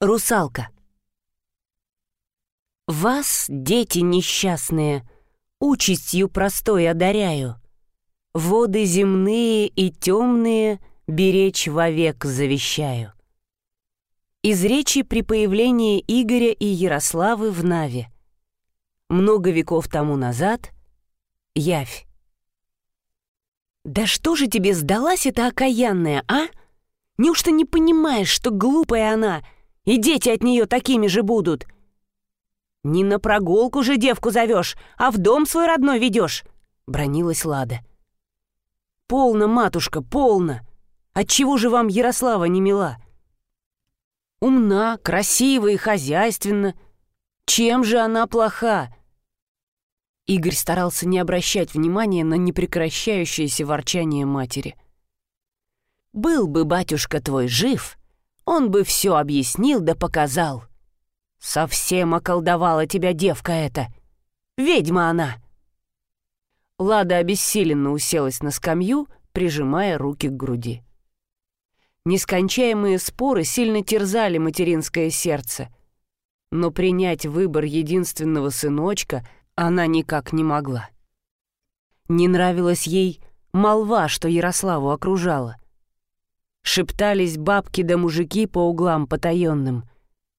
Русалка. Вас, дети несчастные, участью простой одаряю. Воды земные и темные беречь вовек завещаю. Из речи при появлении Игоря и Ярославы в Наве. Много веков тому назад. Явь. «Да что же тебе сдалась эта окаянная, а? Неужто не понимаешь, что глупая она — и дети от нее такими же будут. Не на прогулку же девку зовешь, а в дом свой родной ведешь, бронилась Лада. Полно, матушка, полно. Отчего же вам Ярослава не мила? Умна, красива и хозяйственна. Чем же она плоха? Игорь старался не обращать внимания на непрекращающееся ворчание матери. «Был бы батюшка твой жив, он бы все объяснил да показал. Совсем околдовала тебя девка эта. Ведьма она. Лада обессиленно уселась на скамью, прижимая руки к груди. Нескончаемые споры сильно терзали материнское сердце, но принять выбор единственного сыночка она никак не могла. Не нравилась ей молва, что Ярославу окружала — шептались бабки да мужики по углам потаенным,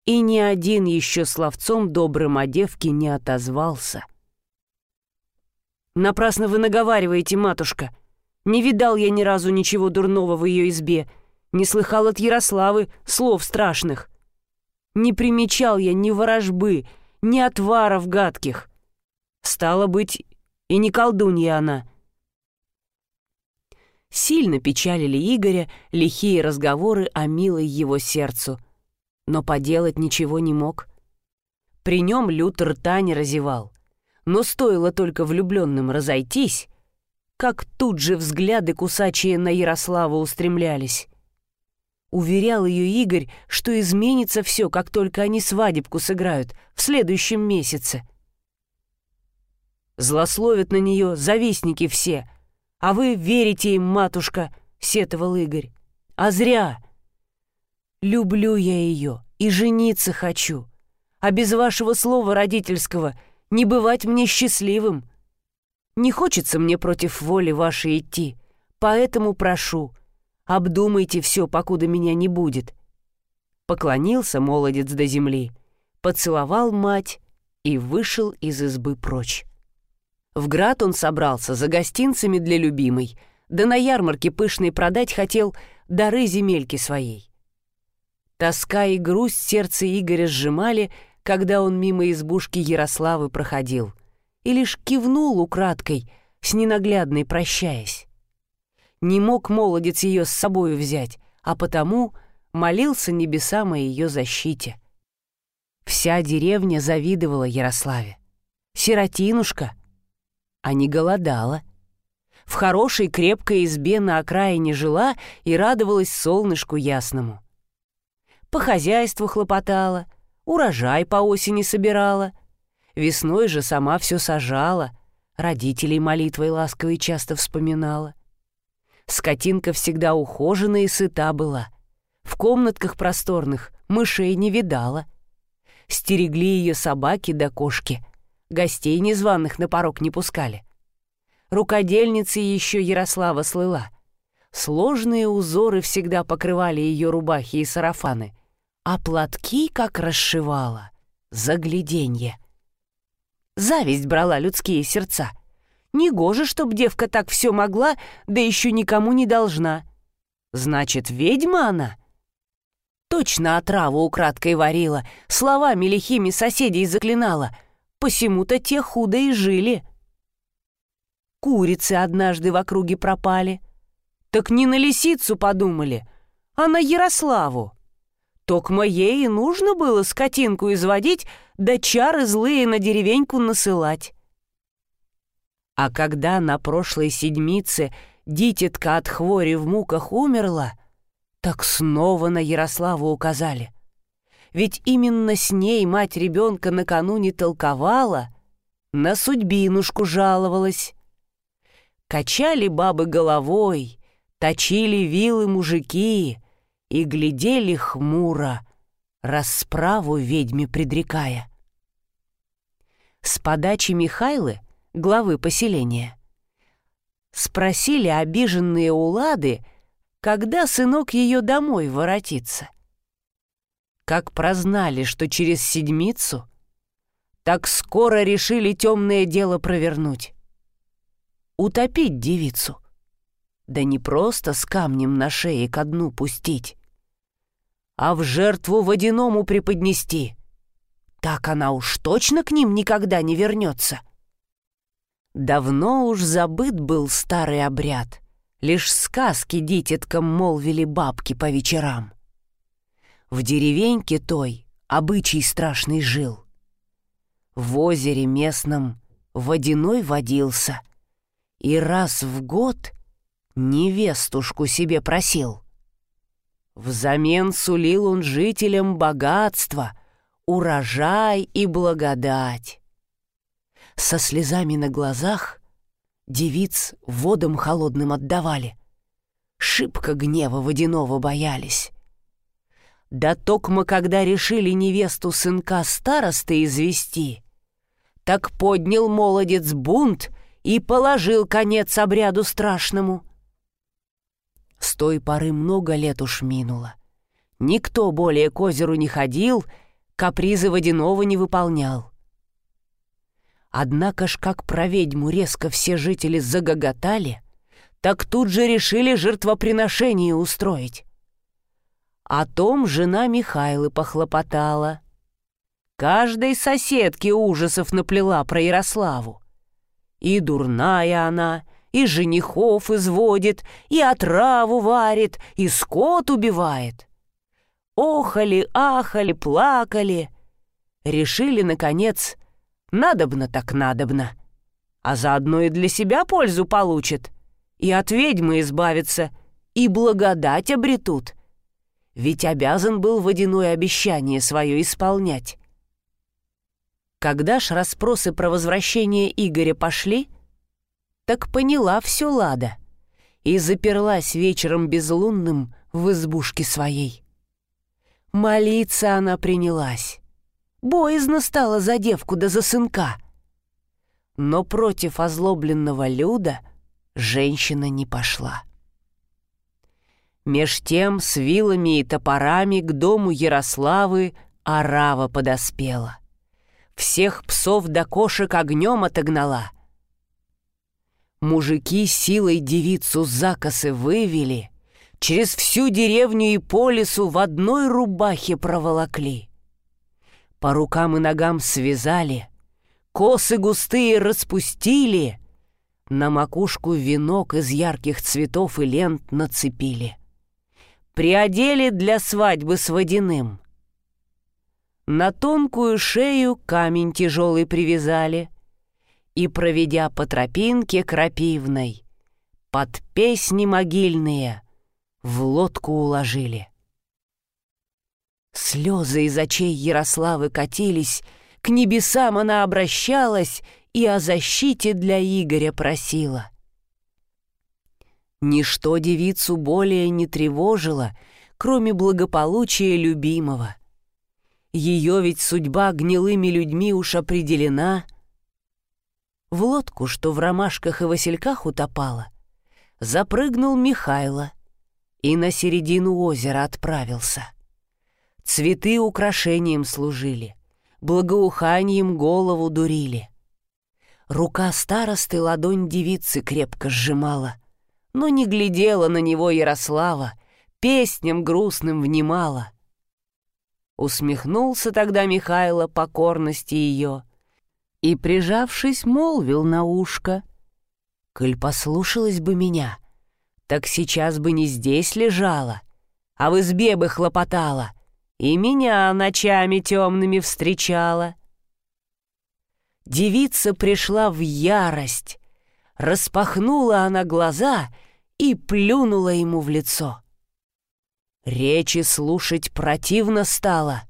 и ни один еще словцом добрым о девке не отозвался. «Напрасно вы наговариваете, матушка. Не видал я ни разу ничего дурного в ее избе, не слыхал от Ярославы слов страшных. Не примечал я ни ворожбы, ни отваров гадких. Стало быть, и не колдунья она» сильно печалили Игоря лихие разговоры о милой его сердцу. Но поделать ничего не мог. При нем лют рта разевал. Но стоило только влюбленным разойтись, как тут же взгляды кусачие на Ярослава устремлялись. Уверял ее Игорь, что изменится все, как только они свадебку сыграют в следующем месяце. Злословят на нее завистники все — а вы верите им, матушка, — сетовал Игорь. А зря. Люблю я ее и жениться хочу. А без вашего слова родительского не бывать мне счастливым. Не хочется мне против воли вашей идти, поэтому прошу, обдумайте все, покуда меня не будет. Поклонился молодец до земли, поцеловал мать и вышел из избы прочь. В град он собрался за гостинцами для любимой, да на ярмарке пышной продать хотел дары земельки своей. Тоска и грусть сердце Игоря сжимали, когда он мимо избушки Ярославы проходил, и лишь кивнул украдкой, с ненаглядной прощаясь. Не мог молодец ее с собою взять, а потому молился небесам о ее защите. Вся деревня завидовала Ярославе. Сиротинушка — а не голодала. В хорошей крепкой избе на окраине жила и радовалась солнышку ясному. По хозяйству хлопотала, урожай по осени собирала. Весной же сама все сажала, родителей молитвой ласковой часто вспоминала. Скотинка всегда ухожена и сыта была. В комнатках просторных мышей не видала. Стерегли ее собаки да кошки — гостей незваных на порог не пускали. Рукодельницей еще Ярослава слыла. Сложные узоры всегда покрывали ее рубахи и сарафаны, а платки как расшивала. Загляденье. Зависть брала людские сердца. Негоже, чтоб девка так все могла, да еще никому не должна. Значит, ведьма она? Точно отраву украдкой варила, словами лихими соседей заклинала — посему-то те худо и жили. Курицы однажды в округе пропали. Так не на лисицу подумали, а на Ярославу. Токмо ей и нужно было скотинку изводить, да чары злые на деревеньку насылать. А когда на прошлой седмице дитятка от хвори в муках умерла, так снова на Ярославу указали — ведь именно с ней мать ребенка накануне толковала, на судьбинушку жаловалась. Качали бабы головой, точили вилы мужики и глядели хмуро, расправу ведьме предрекая. С подачи Михайлы, главы поселения, спросили обиженные улады, когда сынок ее домой воротится. Как прознали, что через седмицу, так скоро решили темное дело провернуть. Утопить девицу. Да не просто с камнем на шее ко дну пустить, а в жертву водяному преподнести. Так она уж точно к ним никогда не вернется. Давно уж забыт был старый обряд. Лишь сказки дитяткам молвили бабки по вечерам. В деревеньке той обычай страшный жил. В озере местном водяной водился и раз в год невестушку себе просил. Взамен сулил он жителям богатство, урожай и благодать. Со слезами на глазах девиц водом холодным отдавали. Шибко гнева водяного боялись. Да токмо, когда решили невесту сынка старосты извести, так поднял молодец бунт и положил конец обряду страшному. С той поры много лет уж минуло. Никто более к озеру не ходил, капризы водяного не выполнял. Однако ж, как про ведьму резко все жители загоготали, так тут же решили жертвоприношение устроить. О том жена Михайлы похлопотала. Каждой соседке ужасов наплела про Ярославу. И дурная она, и женихов изводит, и отраву варит, и скот убивает. Охали, ахали, плакали. Решили, наконец, надобно так надобно. А заодно и для себя пользу получит, и от ведьмы избавится, и благодать обретут. Ведь обязан был водяное обещание свое исполнять. Когда ж расспросы про возвращение Игоря пошли — так поняла все Лада и заперлась вечером безлунным в избушке своей. Молиться она принялась. Боязно стала за девку да за сынка. Но против озлобленного Люда женщина не пошла. Меж тем с вилами и топорами к дому Ярославы орава подоспела. Всех псов до кошек огнем отогнала — Мужики силой девицу закосы вывели, через всю деревню и по лесу в одной рубахе проволокли. По рукам и ногам связали, косы густые распустили, на макушку венок из ярких цветов и лент нацепили. Приодели для свадьбы с водяным. На тонкую шею камень тяжелый привязали — и, проведя по тропинке крапивной, под песни могильные в лодку уложили. Слезы из очей Ярославы катились, к небесам она обращалась и о защите для Игоря просила. Ничто девицу более не тревожило, кроме благополучия любимого. Ее ведь судьба гнилыми людьми уж определена — в лодку, что в ромашках и васильках утопала, запрыгнул Михайло и на середину озера отправился. Цветы украшением служили, благоуханием голову дурили. Рука старосты ладонь девицы крепко сжимала, но не глядела на него Ярослава, песням грустным внимала. Усмехнулся тогда Михайло покорности ее — и, прижавшись, молвил на ушко. «Коль послушалась бы меня, так сейчас бы не здесь лежала, а в избе бы хлопотала, и меня ночами темными встречала». Девица пришла в ярость, распахнула она глаза и плюнула ему в лицо. Речи слушать противно стало.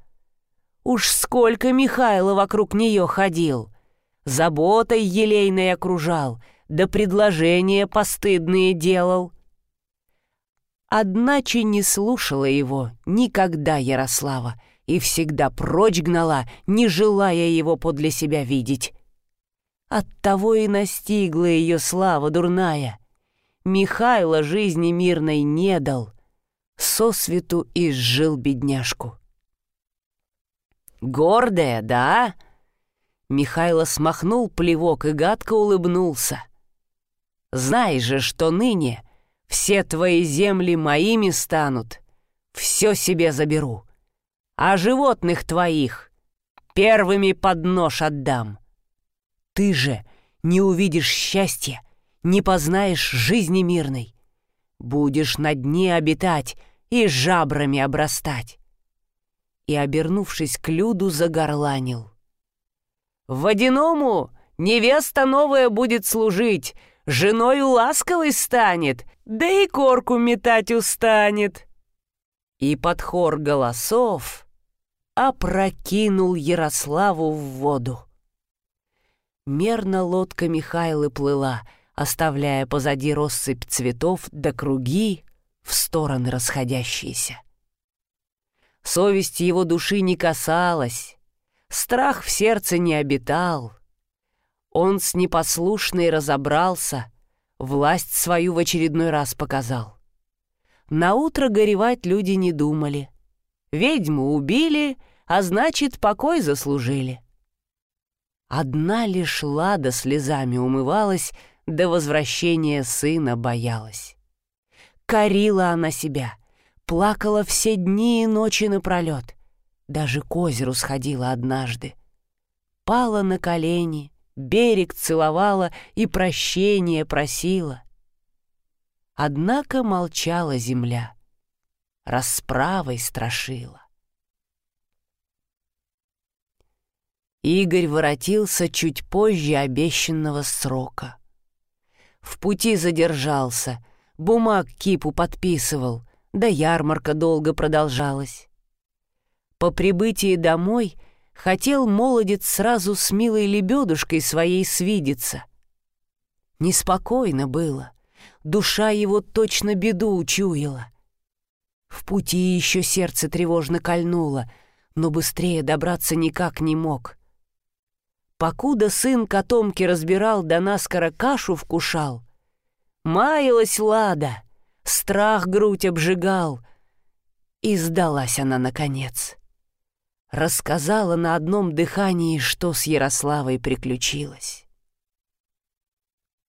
Уж сколько Михайло вокруг нее ходил — заботой елейной окружал, да предложения постыдные делал. Одначе не слушала его никогда Ярослава и всегда прочь гнала, не желая его подле себя видеть. Оттого и настигла ее слава дурная. Михайло жизни мирной не дал, сосвету изжил бедняжку. «Гордая, да?» Михайло смахнул плевок и гадко улыбнулся. «Знай же, что ныне все твои земли моими станут, все себе заберу, а животных твоих первыми под нож отдам. Ты же не увидишь счастья, не познаешь жизни мирной. Будешь на дне обитать и жабрами обрастать. И, обернувшись к Люду, загорланил. «Водяному невеста новая будет служить, женою ласковой станет, да и корку метать устанет». И под хор голосов опрокинул Ярославу в воду. Мерно лодка Михайлы плыла, оставляя позади россыпь цветов до круги в стороны расходящиеся. Совесть его души не касалась, страх в сердце не обитал. Он с непослушной разобрался, власть свою в очередной раз показал. Наутро горевать люди не думали. Ведьму убили, а значит, покой заслужили. Одна лишь Лада слезами умывалась, до возвращения сына боялась. Корила она себя, плакала все дни и ночи напролет, даже к озеру сходила однажды. Пала на колени, берег целовала и прощения просила. Однако молчала земля, расправой страшила. Игорь воротился чуть позже обещанного срока. В пути задержался, бумаг кипу подписывал, да ярмарка долго продолжалась. По прибытии домой хотел молодец сразу с милой лебедушкой своей свидеться. Неспокойно было, душа его точно беду учуяла. В пути еще сердце тревожно кольнуло, но быстрее добраться никак не мог — Покуда сын котомки разбирал да наскоро кашу вкушал, маялась Лада, страх грудь обжигал, и сдалась она наконец. Рассказала на одном дыхании, что с Ярославой приключилось.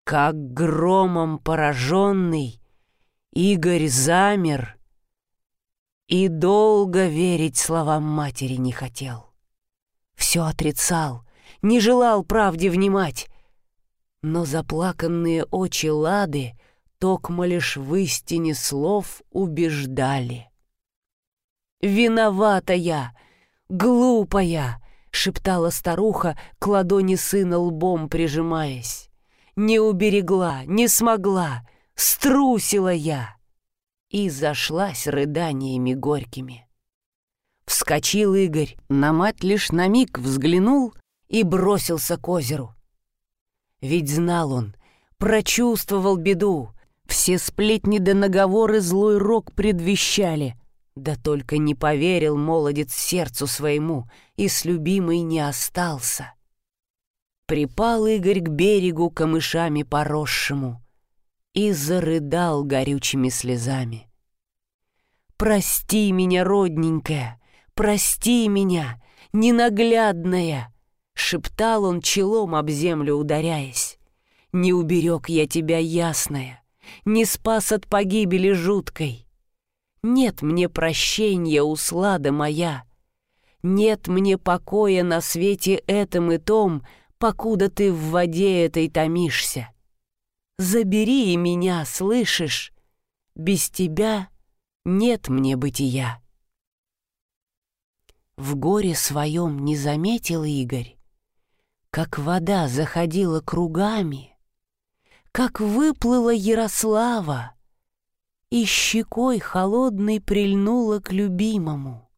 Как громом пораженный, Игорь замер и долго верить словам матери не хотел. Все отрицал — не желал правде внимать. Но заплаканные очи Лады токмо лишь в истине слов убеждали. «Виновата я, глупая!» — шептала старуха, к ладони сына лбом прижимаясь. «Не уберегла, не смогла, струсила я!» И зашлась рыданиями горькими. Вскочил Игорь, на мать лишь на миг взглянул и бросился к озеру. Ведь знал он, прочувствовал беду, все сплетни да наговоры злой рок предвещали, да только не поверил молодец сердцу своему и с любимой не остался. Припал Игорь к берегу камышами поросшему и зарыдал горючими слезами. «Прости меня, родненькая, прости меня, ненаглядная!» Шептал он челом об землю ударяясь. «Не уберег я тебя, ясная, Не спас от погибели жуткой. Нет мне прощения, услада моя. Нет мне покоя на свете этом и том, Покуда ты в воде этой томишься. Забери и меня, слышишь? Без тебя нет мне бытия». В горе своем не заметил Игорь, как вода заходила кругами, как выплыла Ярослава и щекой холодной прильнула к любимому.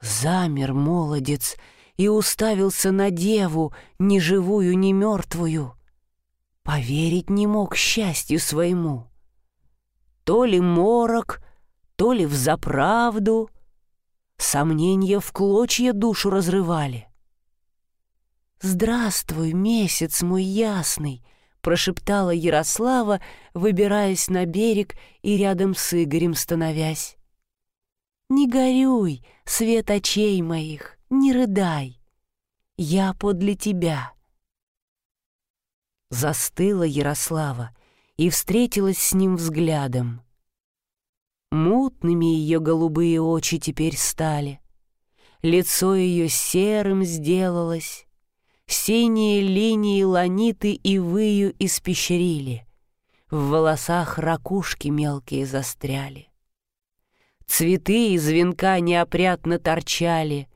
Замер молодец и уставился на деву, ни живую, ни мертвую. Поверить не мог счастью своему. То ли морок, то ли взаправду — Сомнения в клочья душу разрывали. «Здравствуй, месяц мой ясный!» — прошептала Ярослава, выбираясь на берег и рядом с Игорем становясь. «Не горюй, свет очей моих, не рыдай. Я подле тебя». Застыла Ярослава и встретилась с ним взглядом. Мутными ее голубые очи теперь стали. Лицо ее серым сделалось. Синие линии ланиты и выю испещрили. В волосах ракушки мелкие застряли. Цветы из венка неопрятно торчали.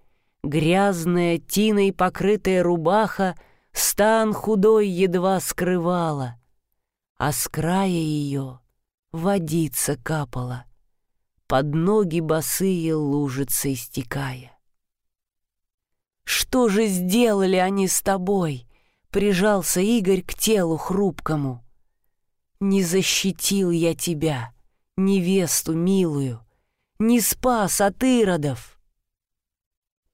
Грязная, тиной покрытая рубаха Стан худой едва скрывала, А с края ее водица капала — под ноги босые лужицы истекая. «Что же сделали они с тобой?» — прижался Игорь к телу хрупкому. «Не защитил я тебя, невесту милую, не спас от иродов».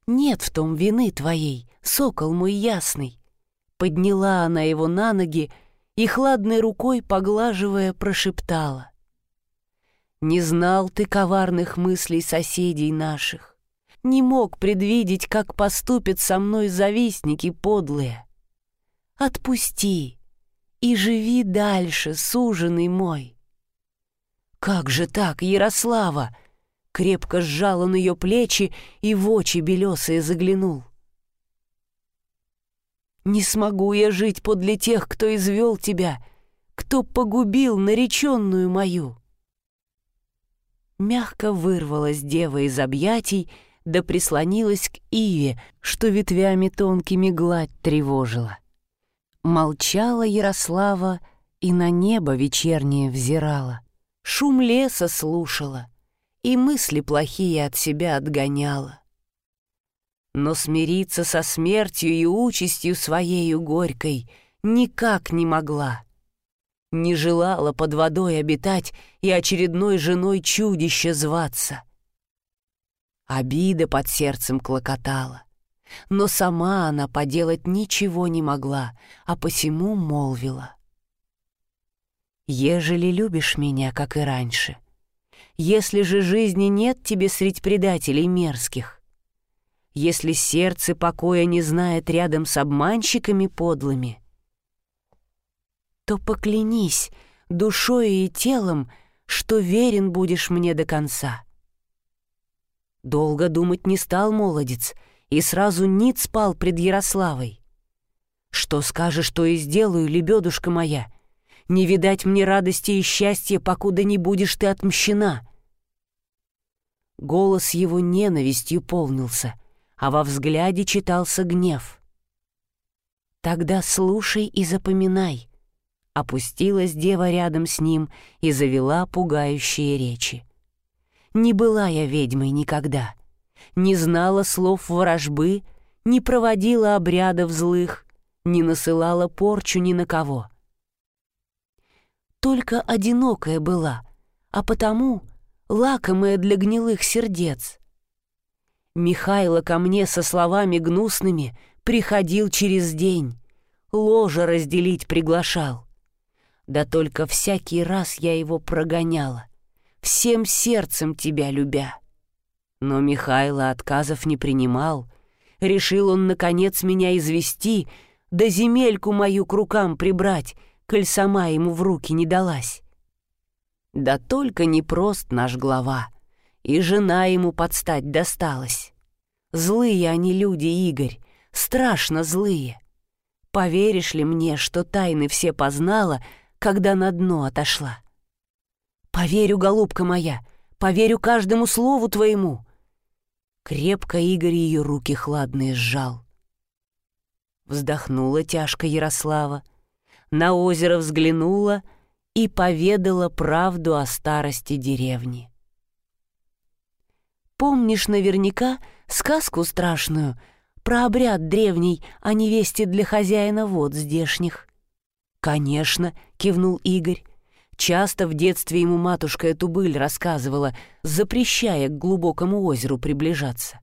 «Нет в том вины твоей, сокол мой ясный», — подняла она его на ноги и, хладной рукой поглаживая, прошептала. Не знал ты коварных мыслей соседей наших. Не мог предвидеть, как поступят со мной завистники подлые. Отпусти и живи дальше, суженый мой. Как же так, Ярослава? Крепко сжал он ее плечи и в очи белесые заглянул. Не смогу я жить подле тех, кто извел тебя, кто погубил нареченную мою мягко вырвалась дева из объятий, да прислонилась к Иве, что ветвями тонкими гладь тревожила. Молчала Ярослава и на небо вечернее взирала, шум леса слушала и мысли плохие от себя отгоняла. Но смириться со смертью и участью своею горькой никак не могла — не желала под водой обитать и очередной женой чудище зваться. Обида под сердцем клокотала, но сама она поделать ничего не могла, а посему молвила. «Ежели любишь меня, как и раньше, если же жизни нет тебе средь предателей мерзких, если сердце покоя не знает рядом с обманщиками подлыми, то поклянись душой и телом, что верен будешь мне до конца. Долго думать не стал молодец и сразу ниц спал пред Ярославой. Что скажешь, то и сделаю, лебедушка моя. Не видать мне радости и счастья, покуда не будешь ты отмщена. Голос его ненавистью полнился, а во взгляде читался гнев. Тогда слушай и запоминай — Опустилась дева рядом с ним и завела пугающие речи. Не была я ведьмой никогда, не знала слов ворожбы, не проводила обрядов злых, не насылала порчу ни на кого. Только одинокая была, а потому лакомая для гнилых сердец. Михайло ко мне со словами гнусными приходил через день, ложа разделить приглашал. Да только всякий раз я его прогоняла, всем сердцем тебя любя. Но Михайло отказов не принимал. Решил он, наконец, меня извести, да земельку мою к рукам прибрать, коль сама ему в руки не далась. Да только непрост наш глава, и жена ему подстать досталась. Злые они люди, Игорь, страшно злые. Поверишь ли мне, что тайны все познала — когда на дно отошла. «Поверю, голубка моя, поверю каждому слову твоему!» Крепко Игорь ее руки хладные сжал. Вздохнула тяжко Ярослава, на озеро взглянула и поведала правду о старости деревни. Помнишь наверняка сказку страшную про обряд древний о невесте для хозяина вод здешних? «Конечно», — кивнул Игорь. Часто в детстве ему матушка эту быль рассказывала, запрещая к глубокому озеру приближаться.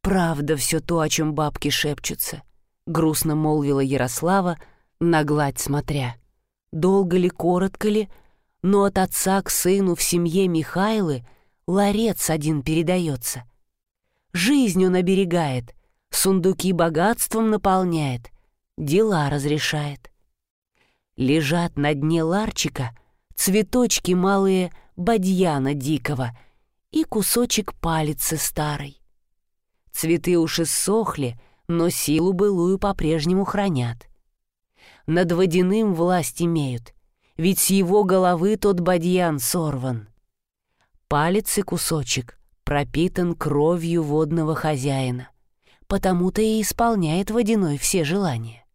«Правда все то, о чем бабки шепчутся», — грустно молвила Ярослава, на гладь смотря. «Долго ли, коротко ли, но от отца к сыну в семье Михайлы ларец один передается. Жизнь он оберегает, сундуки богатством наполняет, дела разрешает. Лежат на дне ларчика цветочки малые бадьяна дикого и кусочек палицы старой. Цветы уж иссохли, но силу былую по-прежнему хранят. Над водяным власть имеют, ведь с его головы тот бадьян сорван. Палец и кусочек пропитан кровью водного хозяина, потому-то и исполняет водяной все желания.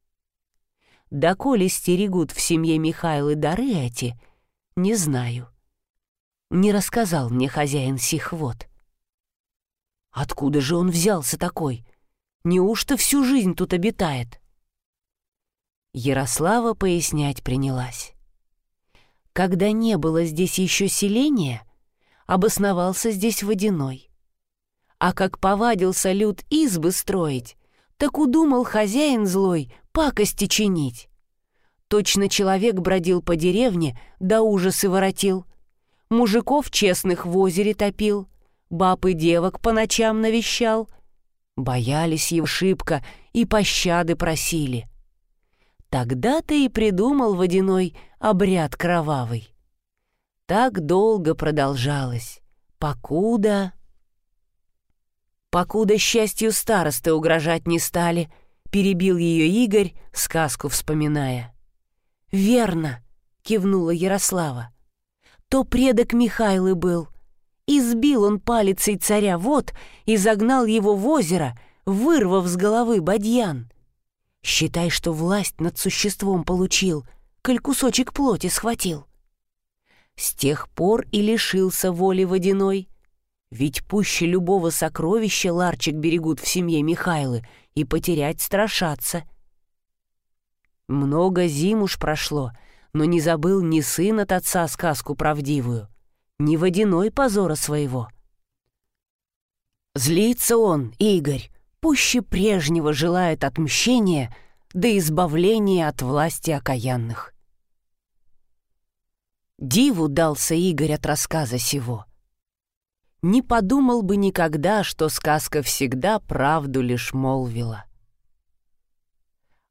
Доколе стерегут в семье Михайлы дары эти, не знаю. Не рассказал мне хозяин сих вод. Откуда же он взялся такой? Неужто всю жизнь тут обитает? Ярослава пояснять принялась. Когда не было здесь еще селения, обосновался здесь водяной. А как повадился люд избы строить, так удумал хозяин злой пакости чинить. Точно человек бродил по деревне, да ужасы воротил. Мужиков честных в озере топил, баб и девок по ночам навещал. Боялись его шибко и пощады просили. Тогда-то и придумал водяной обряд кровавый. Так долго продолжалось, покуда... Покуда счастью старосты угрожать не стали, перебил ее Игорь, сказку вспоминая. «Верно», — кивнула Ярослава. «То предок Михайлы был. Избил он палицей царя вот и загнал его в озеро, вырвав с головы бадьян. Считай, что власть над существом получил, коль кусочек плоти схватил. С тех пор и лишился воли водяной. Ведь пуще любого сокровища ларчик берегут в семье Михайлы и потерять страшатся. Много зим уж прошло, но не забыл ни сын от отца сказку правдивую, ни водяной позора своего. Злится он, Игорь, пуще прежнего желает отмщения да избавления от власти окаянных. Диву дался Игорь от рассказа сего. Не подумал бы никогда, что сказка всегда правду лишь молвила.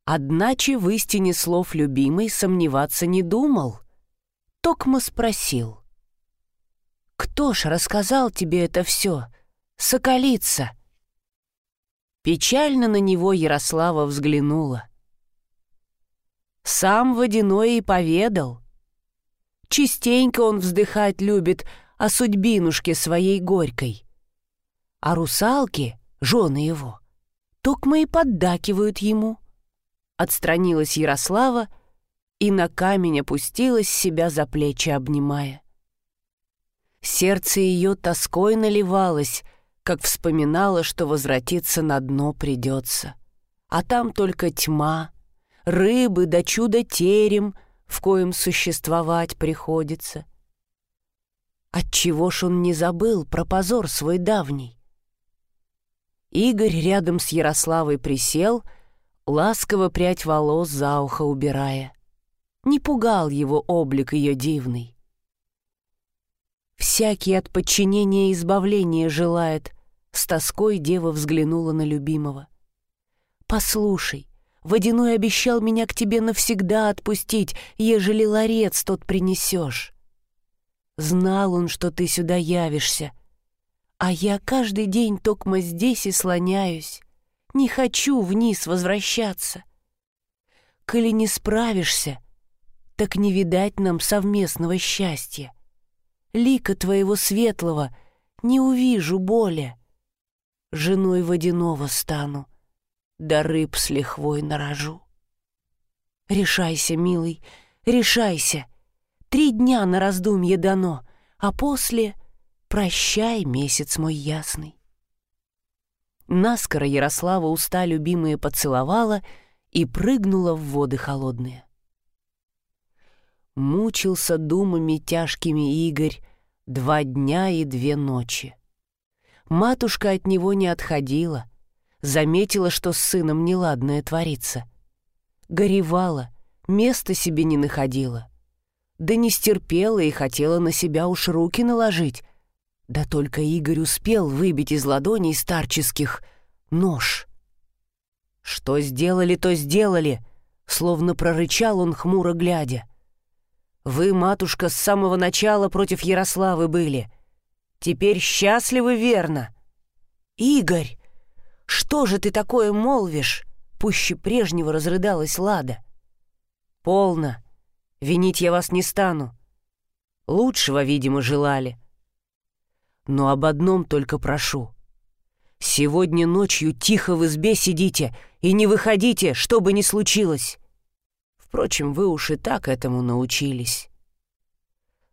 Одначе в истине слов любимой сомневаться не думал. Токмо спросил. «Кто ж рассказал тебе это все, соколица?» Печально на него Ярослава взглянула. Сам Водяной и поведал. Частенько он вздыхать любит о судьбинушке своей горькой. А русалки, жены его, токмо и поддакивают ему. Отстранилась Ярослава и на камень опустилась, себя за плечи обнимая. Сердце ее тоской наливалось, как вспоминала, что возвратиться на дно придется. А там только тьма, рыбы да чудо-терем, в коем существовать приходится. Отчего ж он не забыл про позор свой давний? Игорь рядом с Ярославой присел, ласково прядь волос за ухо убирая. Не пугал его облик ее дивный. Всякий от подчинения избавления желает. С тоской дева взглянула на любимого. «Послушай, водяной обещал меня к тебе навсегда отпустить, ежели ларец тот принесешь. Знал он, что ты сюда явишься, а я каждый день токмо здесь и слоняюсь, не хочу вниз возвращаться. Коли не справишься, так не видать нам совместного счастья лика твоего светлого не увижу боли. Женой водяного стану, да рыб с лихвой нарожу. Решайся, милый, решайся. Три дня на раздумье дано, а после прощай, месяц мой ясный. Наскоро Ярослава уста любимые поцеловала и прыгнула в воды холодные. Мучился думами тяжкими Игорь два дня и две ночи. Матушка от него не отходила, заметила, что с сыном неладное творится. Горевала, места себе не находила. Да не стерпела и хотела на себя уж руки наложить. Да только Игорь успел выбить из ладоней старческих нож. «Что сделали, то сделали», — словно прорычал он, хмуро глядя. «Вы, матушка, с самого начала против Ярославы были. Теперь счастливы, верно?» «Игорь, что же ты такое молвишь?» Пуще прежнего разрыдалась Лада. «Полно. Винить я вас не стану. Лучшего, видимо, желали. Но об одном только прошу. Сегодня ночью тихо в избе сидите и не выходите, что бы ни случилось. Впрочем, вы уж и так этому научились».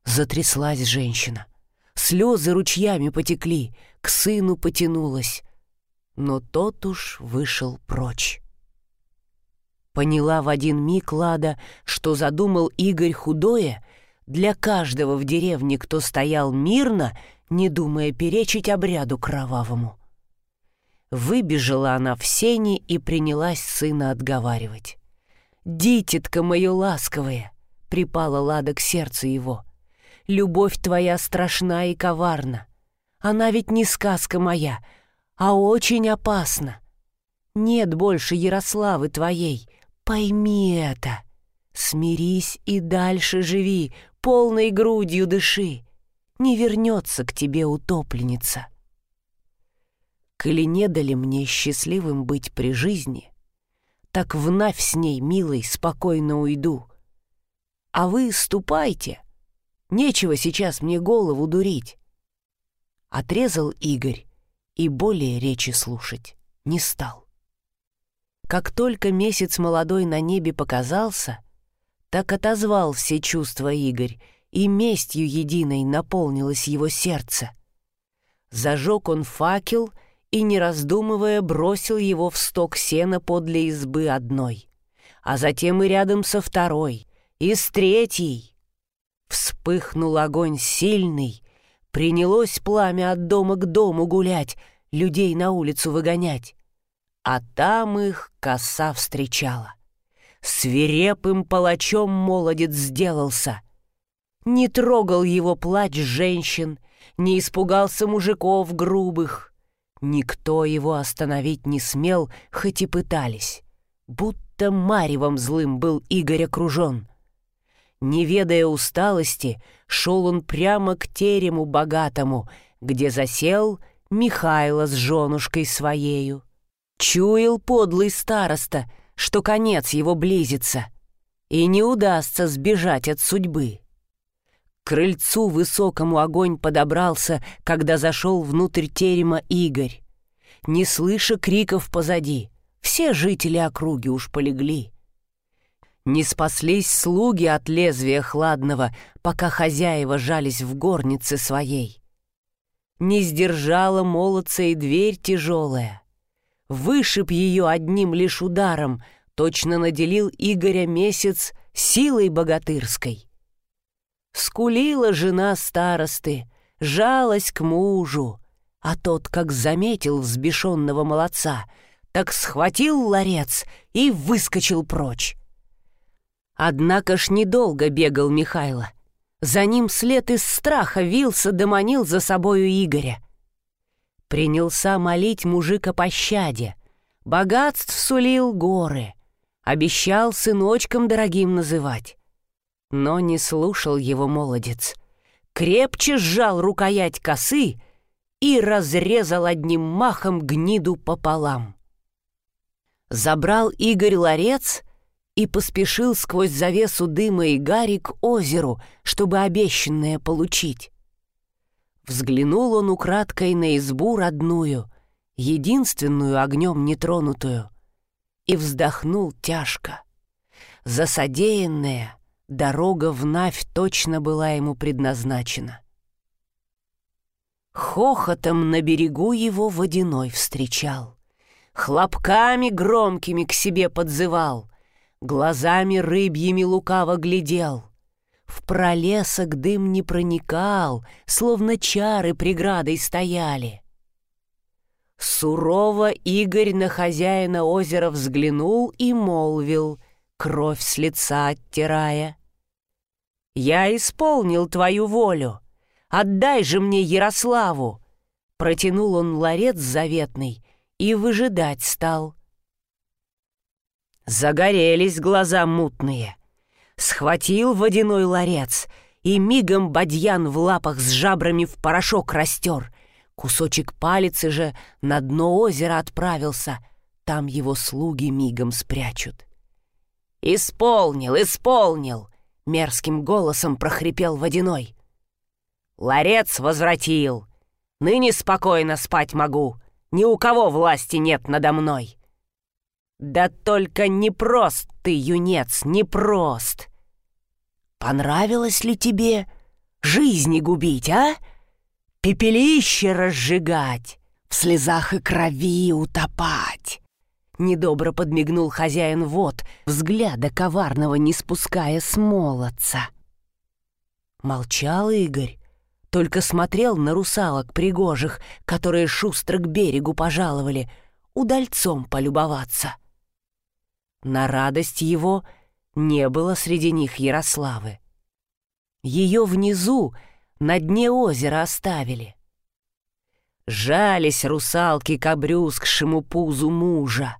Затряслась женщина. Слезы ручьями потекли, к сыну потянулась. Но тот уж вышел прочь. Поняла в один миг Лада, что задумал Игорь худое для каждого в деревне, кто стоял мирно, не думая перечить обряду кровавому. Выбежала она в сени и принялась сына отговаривать. «Дитятка мое ласковое!» — припала Лада к сердцу его. «Любовь твоя страшна и коварна. Она ведь не сказка моя, а очень опасна. Нет больше Ярославы твоей, пойми это. Смирись и дальше живи, полной грудью дыши. Не вернется к тебе утопленница. Коли не дали мне счастливым быть при жизни, так вновь с ней, милой, спокойно уйду. А вы ступайте, нечего сейчас мне голову дурить. Отрезал Игорь и более речи слушать не стал. Как только месяц молодой на небе показался, так отозвал все чувства Игорь, и местью единой наполнилось его сердце. Зажег он факел и, не раздумывая, бросил его в сток сена подле избы одной, а затем и рядом со второй, и с третьей. Вспыхнул огонь сильный, принялось пламя от дома к дому гулять, людей на улицу выгонять. А там их коса встречала. Свирепым палачом молодец сделался. Не трогал его плач женщин, не испугался мужиков грубых. Никто его остановить не смел, хоть и пытались. Будто маревом злым был Игорь окружен. Не ведая усталости, шел он прямо к терему богатому, где засел Михайло с женушкой своею. Чуял подлый староста, что конец его близится, и не удастся сбежать от судьбы. К крыльцу высокому огонь подобрался, когда зашел внутрь терема Игорь. Не слыша криков позади, все жители округи уж полегли. Не спаслись слуги от лезвия хладного, пока хозяева жались в горнице своей. Не сдержала молодца и дверь тяжелая вышиб ее одним лишь ударом, точно наделил Игоря месяц силой богатырской. Скулила жена старосты, жалась к мужу, а тот, как заметил взбешенного молодца, так схватил ларец и выскочил прочь. Однако ж недолго бегал Михайло. За ним след из страха вился, доманил за собою Игоря. Принялся молить мужик о пощаде. Богатств сулил горы. Обещал сыночком дорогим называть. Но не слушал его молодец. Крепче сжал рукоять косы и разрезал одним махом гниду пополам. Забрал Игорь ларец и поспешил сквозь завесу дыма и гари к озеру, чтобы обещанное получить. Взглянул он украдкой на избу родную, единственную огнем нетронутую, и вздохнул тяжко. Засодеянная дорога вновь точно была ему предназначена. Хохотом на берегу его водяной встречал, хлопками громкими к себе подзывал, глазами рыбьими лукаво глядел — В пролесок дым не проникал, словно чары преградой стояли. Сурово Игорь на хозяина озера взглянул и молвил, кровь с лица оттирая. «Я исполнил твою волю. Отдай же мне Ярославу!» Протянул он ларец заветный и выжидать стал. Загорелись глаза мутные. Схватил водяной ларец, и мигом бадьян в лапах с жабрами в порошок растер. Кусочек палицы же на дно озера отправился, там его слуги мигом спрячут. «Исполнил, исполнил!» — мерзким голосом прохрипел водяной. «Ларец возвратил. Ныне спокойно спать могу. Ни у кого власти нет надо мной». «Да только не прост ты, юнец, не прост!» «Понравилось ли тебе жизни губить, а? Пепелище разжигать, в слезах и крови утопать!» Недобро подмигнул хозяин вод, взгляда коварного не спуская с молодца. Молчал Игорь, только смотрел на русалок пригожих, которые шустро к берегу пожаловали, удальцом полюбоваться. На радость его не было среди них Ярославы. Ее внизу, на дне озера оставили. Жались русалки к обрюзгшему пузу мужа,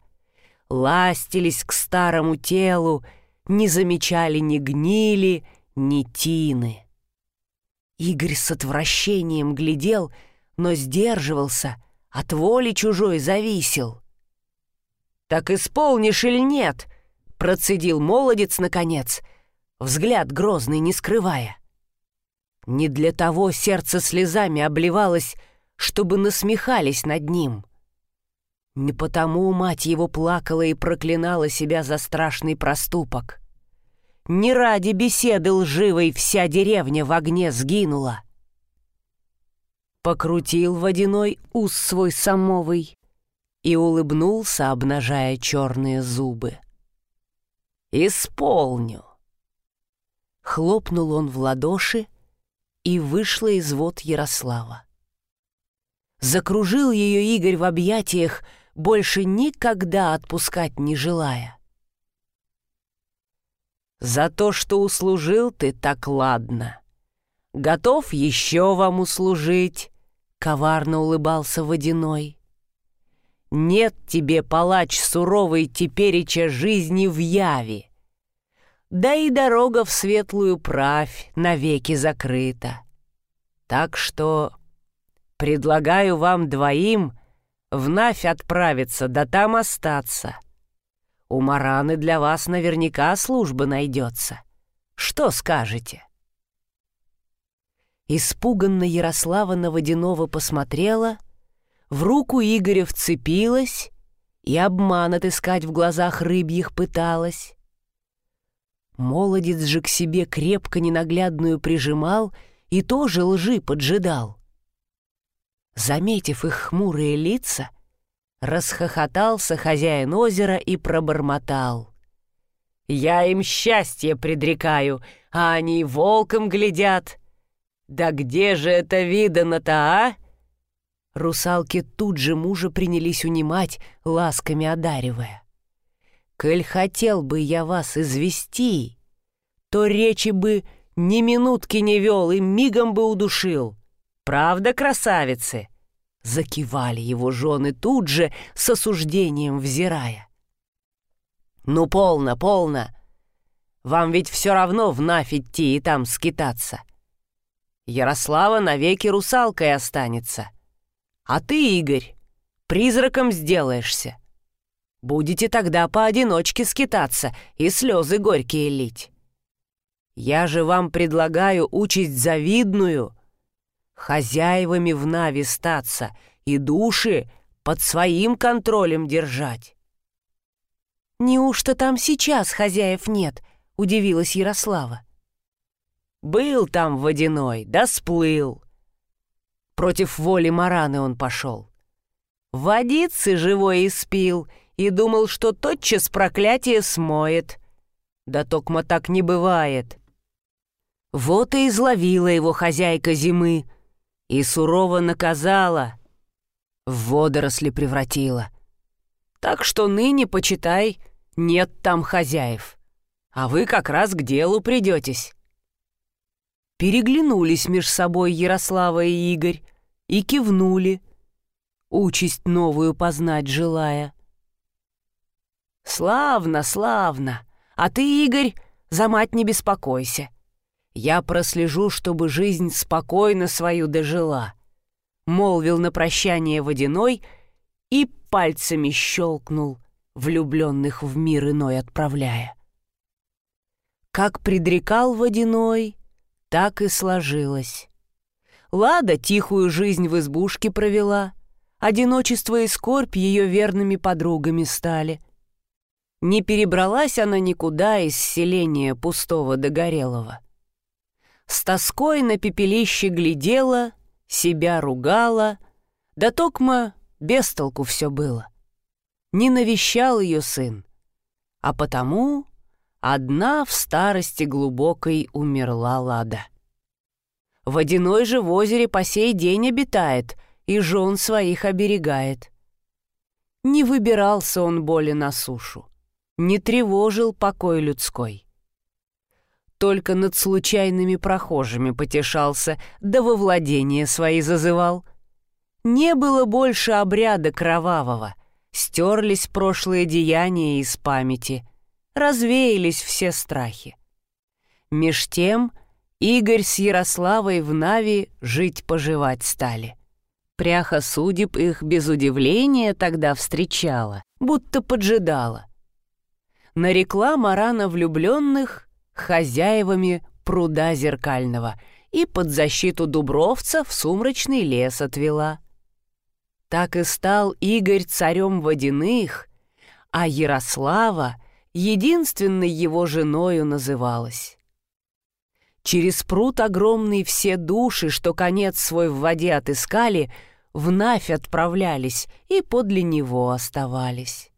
ластились к старому телу, не замечали ни гнили, ни тины. Игорь с отвращением глядел, но сдерживался, от воли чужой зависел. «Так исполнишь или нет?» — процедил молодец наконец, взгляд грозный не скрывая. Не для того сердце слезами обливалось, чтобы насмехались над ним. Не потому мать его плакала и проклинала себя за страшный проступок. Не ради беседы лживой вся деревня в огне сгинула. Покрутил водяной ус свой самовый, и улыбнулся, обнажая черные зубы. «Исполню!» Хлопнул он в ладоши, и вышла из вод Ярослава. Закружил ее Игорь в объятиях, больше никогда отпускать не желая. «За то, что услужил ты так ладно. Готов еще вам услужить?» — коварно улыбался Водяной. Нет тебе, палач суровый, тепереча жизни в яви. Да и дорога в светлую правь навеки закрыта. Так что предлагаю вам двоим вновь отправиться, да там остаться. У Мараны для вас наверняка служба найдется. Что скажете?» Испуганно Ярослава на Водянова посмотрела — в руку Игоря вцепилась и обман отыскать в глазах рыбьих пыталась. Молодец же к себе крепко ненаглядную прижимал и тоже лжи поджидал. Заметив их хмурые лица, расхохотался хозяин озера и пробормотал. «Я им счастье предрекаю, а они волком глядят. Да где же это видано-то, а?» Русалки тут же мужа принялись унимать, ласками одаривая. «Коль хотел бы я вас извести, то речи бы ни минутки не вел и мигом бы удушил. Правда, красавицы?» Закивали его жены тут же, с осуждением взирая. «Ну, полно, полно! Вам ведь все равно в нафь идти и там скитаться. Ярослава навеки русалкой останется». А ты, Игорь, призраком сделаешься. Будете тогда поодиночке скитаться и слезы горькие лить. Я же вам предлагаю участь завидную, хозяевами в Нави статься и души под своим контролем держать. «Неужто там сейчас хозяев нет?» — удивилась Ярослава. «Был там водяной, да сплыл. Против воли Мараны он пошел. Водицы живой испил и думал, что тотчас проклятие смоет. Да токмо так не бывает. Вот и изловила его хозяйка зимы и сурово наказала, в водоросли превратила. Так что ныне, почитай, нет там хозяев, а вы как раз к делу придетесь. Переглянулись меж собой Ярослава и Игорь и кивнули, участь новую познать желая. «Славно, славно! А ты, Игорь, за мать не беспокойся. Я прослежу, чтобы жизнь спокойно свою дожила», — молвил на прощание водяной и пальцами щелкнул, влюбленных в мир иной отправляя. Как предрекал водяной, так и сложилось. Лада тихую жизнь в избушке провела, одиночество и скорбь ее верными подругами стали. Не перебралась она никуда из селения пустого до горелого. С тоской на пепелище глядела, себя ругала, да токма без толку все было. Не навещал ее сын, а потому одна в старости глубокой умерла Лада. Водяной же в озере по сей день обитает и жен своих оберегает. Не выбирался он боли на сушу, не тревожил покой людской. Только над случайными прохожими потешался, да во владение свои зазывал. Не было больше обряда кровавого, стерлись прошлые деяния из памяти, развеялись все страхи. Меж тем Игорь с Ярославой в Нави жить-поживать стали. Пряха судеб их без удивления тогда встречала, будто поджидала. Нарекла Марана влюбленных хозяевами пруда зеркального и под защиту дубровца в сумрачный лес отвела. Так и стал Игорь царем водяных, а Ярослава единственной его женою называлась. Через пруд огромный все души, что конец свой в воде отыскали, в Навь отправлялись и подле него оставались.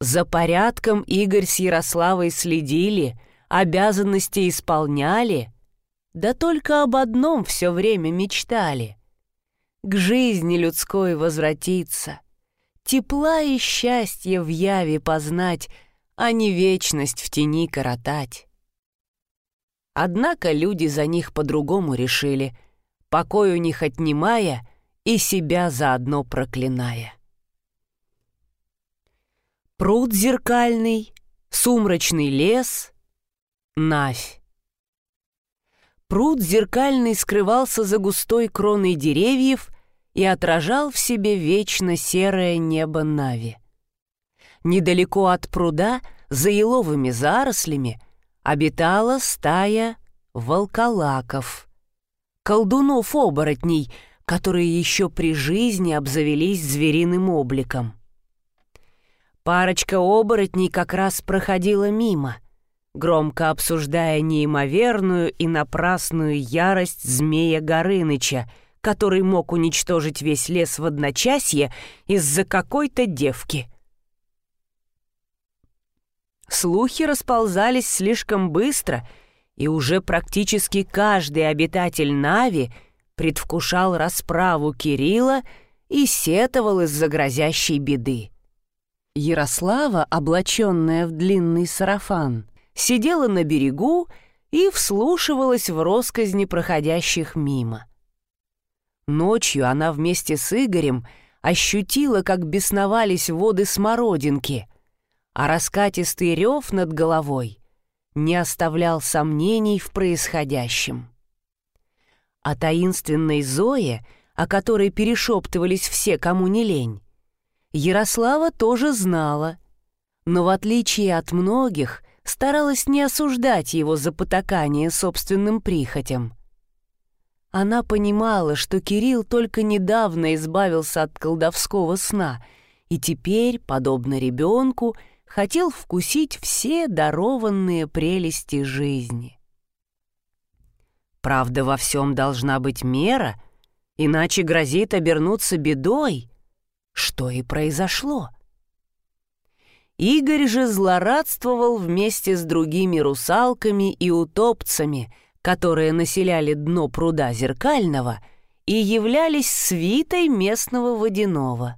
За порядком Игорь с Ярославой следили, обязанности исполняли, да только об одном все время мечтали — к жизни людской возвратиться, тепла и счастья в яве познать, а не вечность в тени коротать. Однако люди за них по-другому решили, покой у них отнимая и себя заодно проклиная. Пруд зеркальный, сумрачный лес, Навь. Пруд зеркальный скрывался за густой кроной деревьев и отражал в себе вечно серое небо Нави. Недалеко от пруда, за еловыми зарослями, обитала стая волколаков, колдунов-оборотней, которые еще при жизни обзавелись звериным обликом. Парочка оборотней как раз проходила мимо, громко обсуждая неимоверную и напрасную ярость змея Горыныча, который мог уничтожить весь лес в одночасье из-за какой-то девки — Слухи расползались слишком быстро, и уже практически каждый обитатель Нави предвкушал расправу Кирилла и сетовал из-за грозящей беды. Ярослава, облаченная в длинный сарафан, сидела на берегу и вслушивалась в росказни проходящих мимо. Ночью она вместе с Игорем ощутила, как бесновались воды смородинки — а раскатистый рев над головой не оставлял сомнений в происходящем. О таинственной Зое, о которой перешептывались все, кому не лень, Ярослава тоже знала, но в отличие от многих старалась не осуждать его за потакание собственным прихотям. Она понимала, что Кирилл только недавно избавился от колдовского сна и теперь, подобно ребенку, хотел вкусить все дарованные прелести жизни. Правда, во всем должна быть мера, иначе грозит обернуться бедой, что и произошло. Игорь же злорадствовал вместе с другими русалками и утопцами, которые населяли дно пруда зеркального и являлись свитой местного водяного.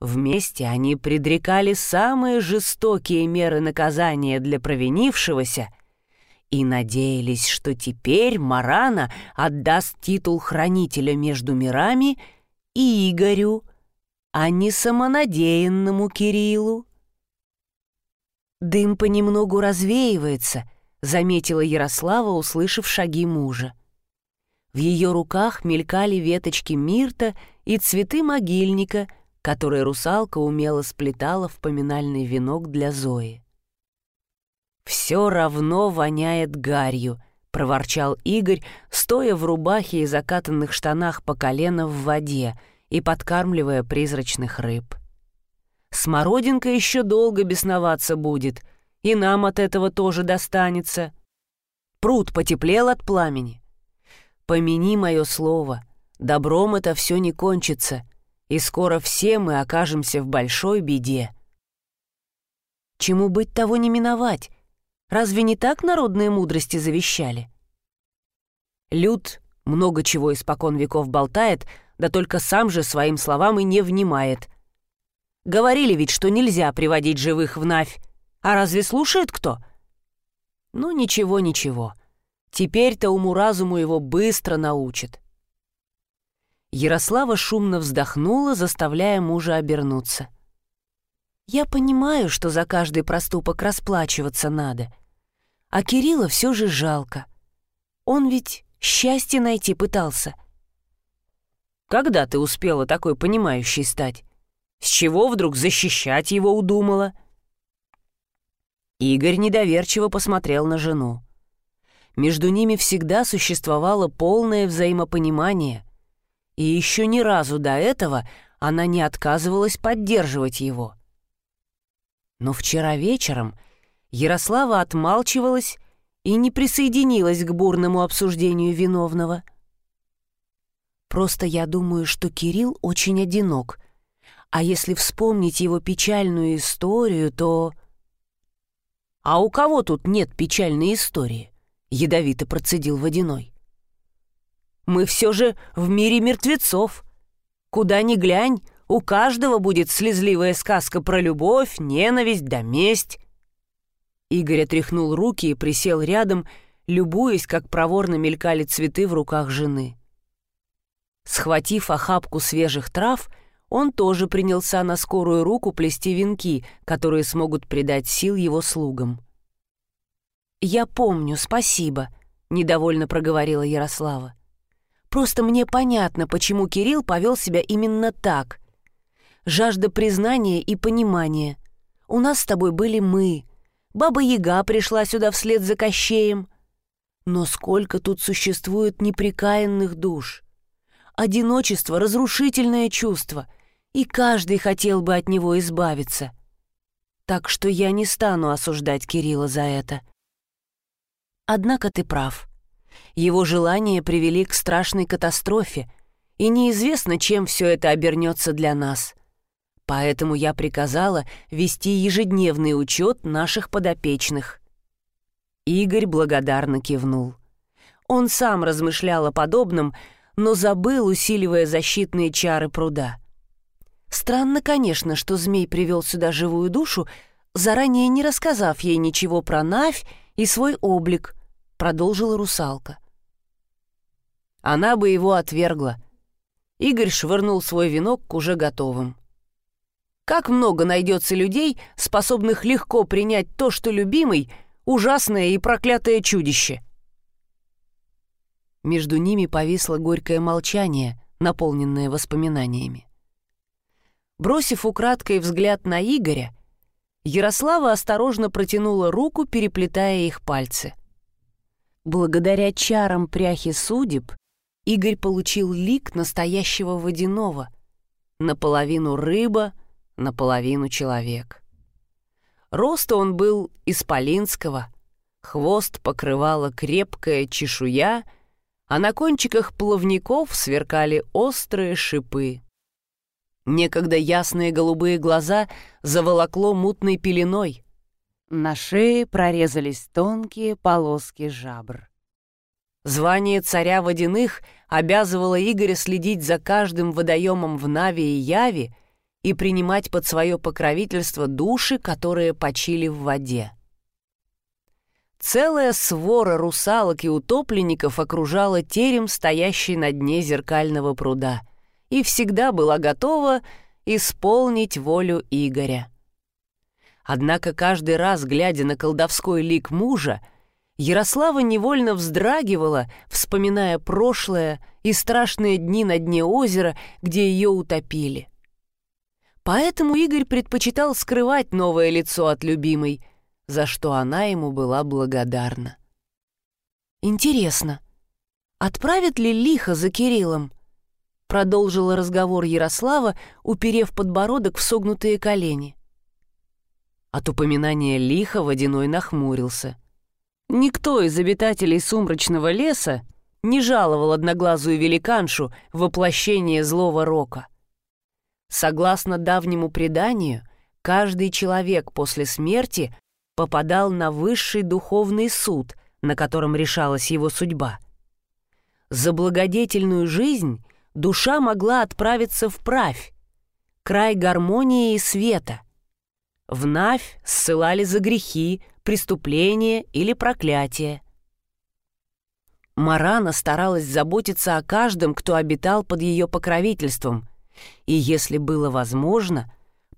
Вместе они предрекали самые жестокие меры наказания для провинившегося и надеялись, что теперь Марана отдаст титул хранителя между мирами Игорю, а не самонадеянному Кириллу. «Дым понемногу развеивается», — заметила Ярослава, услышав шаги мужа. В ее руках мелькали веточки мирта и цветы могильника, которые русалка умело сплетала в поминальный венок для Зои. «Все равно воняет гарью», — проворчал Игорь, стоя в рубахе и закатанных штанах по колено в воде и подкармливая призрачных рыб. Смородинка еще долго бесноваться будет, и нам от этого тоже достанется. Пруд потеплел от пламени. Помяни мое слово, добром это все не кончится, и скоро все мы окажемся в большой беде. Чему быть того не миновать? Разве не так народные мудрости завещали? Люд много чего испокон веков болтает, да только сам же своим словам и не внимает — Говорили ведь, что нельзя приводить живых в Навь. А разве слушает кто? Ну, ничего, ничего. Теперь-то уму-разуму его быстро научат. Ярослава шумно вздохнула, заставляя мужа обернуться. «Я понимаю, что за каждый проступок расплачиваться надо. А Кирилла все же жалко. Он ведь счастье найти пытался». «Когда ты успела такой понимающей стать?» С чего вдруг защищать его удумала?» Игорь недоверчиво посмотрел на жену. Между ними всегда существовало полное взаимопонимание, и еще ни разу до этого она не отказывалась поддерживать его. Но вчера вечером Ярослава отмалчивалась и не присоединилась к бурному обсуждению виновного. «Просто я думаю, что Кирилл очень одинок», а если вспомнить его печальную историю, то... «А у кого тут нет печальной истории?» — ядовито процедил Водяной. «Мы все же в мире мертвецов. Куда ни глянь, у каждого будет слезливая сказка про любовь, ненависть да месть». Игорь отряхнул руки и присел рядом, любуясь, как проворно мелькали цветы в руках жены. Схватив охапку свежих трав, он тоже принялся на скорую руку плести венки, которые смогут придать сил его слугам. «Я помню, спасибо», — недовольно проговорила Ярослава. «Просто мне понятно, почему Кирилл повел себя именно так. Жажда признания и понимания. У нас с тобой были мы. Баба-яга пришла сюда вслед за Кощеем. Но сколько тут существует неприкаянных душ. Одиночество — разрушительное чувство — и каждый хотел бы от него избавиться. Так что я не стану осуждать Кирилла за это. Однако ты прав. Его желания привели к страшной катастрофе, и неизвестно, чем все это обернется для нас. Поэтому я приказала вести ежедневный учет наших подопечных. Игорь благодарно кивнул. Он сам размышлял о подобном, но забыл, усиливая защитные чары пруда. Странно, конечно, что змей привел сюда живую душу, заранее не рассказав ей ничего про Навь и свой облик, продолжила русалка. Она бы его отвергла. Игорь швырнул свой венок к уже готовым. Как много найдется людей, способных легко принять то, что любимый — ужасное и проклятое чудище. Между ними повисло горькое молчание, наполненное воспоминаниями. Бросив украдкой взгляд на Игоря, Ярослава осторожно протянула руку, переплетая их пальцы. Благодаря чарам пряхи судеб Игорь получил лик настоящего водяного, наполовину рыба, наполовину человек. Роста он был исполинского, хвост покрывала крепкая чешуя, а на кончиках плавников сверкали острые шипы. Некогда ясные голубые глаза заволокло мутной пеленой. На шее прорезались тонкие полоски жабр. Звание царя водяных обязывало Игоря следить за каждым водоемом в Наве и Яве и принимать под свое покровительство души, которые почили в воде. Целая свора русалок и утопленников окружала терем, стоящий на дне зеркального пруда, и всегда была готова исполнить волю Игоря. Однако каждый раз, глядя на колдовской лик мужа, Ярослава невольно вздрагивала, вспоминая прошлое и страшные дни на дне озера, где ее утопили. Поэтому Игорь предпочитал скрывать новое лицо от любимой, за что она ему была благодарна. «Интересно, отправит ли лихо за Кириллом?» Продолжила разговор Ярослава, уперев подбородок в согнутые колени. От упоминания лиха водяной нахмурился. Никто из обитателей сумрачного леса не жаловал одноглазую великаншу воплощение злого рока. Согласно давнему преданию, каждый человек после смерти попадал на высший духовный суд, на котором решалась его судьба. За благодетельную жизнь душа могла отправиться в правь, край гармонии и света. В Навь ссылали за грехи, преступления или проклятия. Марана старалась заботиться о каждом, кто обитал под ее покровительством, и, если было возможно,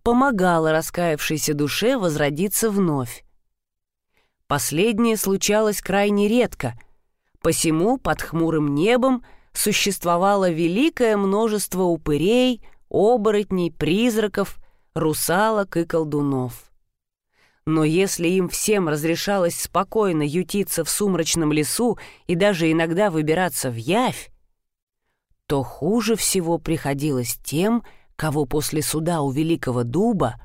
помогала раскаявшейся душе возродиться вновь. Последнее случалось крайне редко, посему под хмурым небом существовало великое множество упырей, оборотней, призраков, русалок и колдунов. Но если им всем разрешалось спокойно ютиться в сумрачном лесу и даже иногда выбираться в явь, то хуже всего приходилось тем, кого после суда у Великого Дуба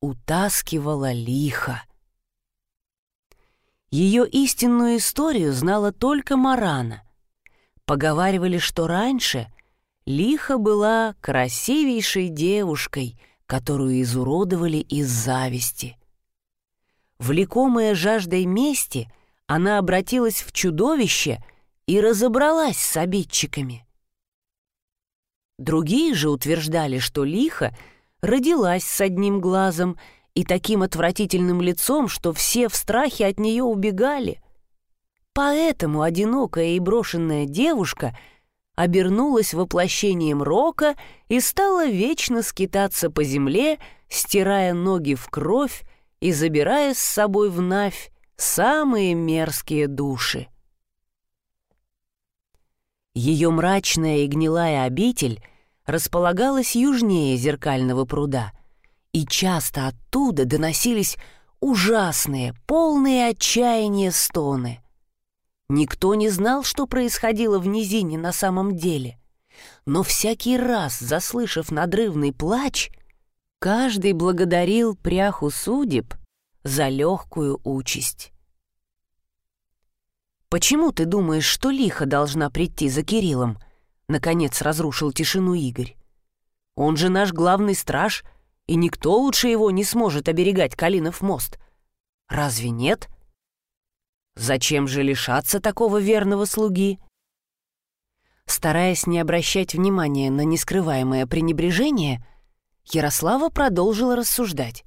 утаскивала лихо. Ее истинную историю знала только Марана. Поговаривали, что раньше Лиха была красивейшей девушкой, которую изуродовали из зависти. Влекомая жаждой мести, она обратилась в чудовище и разобралась с обидчиками. Другие же утверждали, что Лиха родилась с одним глазом — и таким отвратительным лицом, что все в страхе от нее убегали. Поэтому одинокая и брошенная девушка обернулась воплощением рока и стала вечно скитаться по земле, стирая ноги в кровь и забирая с собой в Навь самые мерзкие души. Ее мрачная и гнилая обитель располагалась южнее зеркального пруда, и часто оттуда доносились ужасные, полные отчаяния стоны. Никто не знал, что происходило в низине на самом деле, но всякий раз, заслышав надрывный плач, каждый благодарил пряху судеб за легкую участь. «Почему ты думаешь, что лихо должна прийти за Кириллом?» — наконец разрушил тишину Игорь. «Он же наш главный страж — и никто лучше его не сможет оберегать Калинов мост. Разве нет? Зачем же лишаться такого верного слуги? Стараясь не обращать внимания на нескрываемое пренебрежение, Ярослава продолжила рассуждать.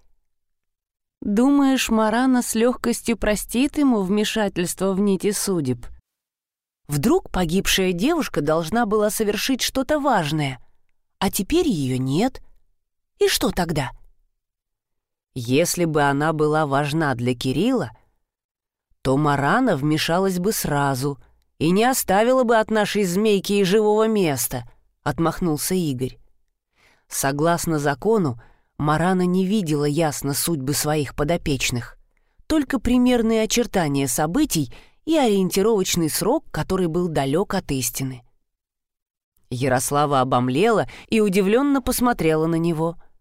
«Думаешь, Марана с легкостью простит ему вмешательство в нити судеб? Вдруг погибшая девушка должна была совершить что-то важное, а теперь ее нет — и что тогда? Если бы она была важна для Кирилла, то Марана вмешалась бы сразу и не оставила бы от нашей змейки и живого места, отмахнулся Игорь. Согласно закону, Марана не видела ясно судьбы своих подопечных, только примерные очертания событий и ориентировочный срок, который был далек от истины. Ярослава обомлела и удивленно посмотрела на него —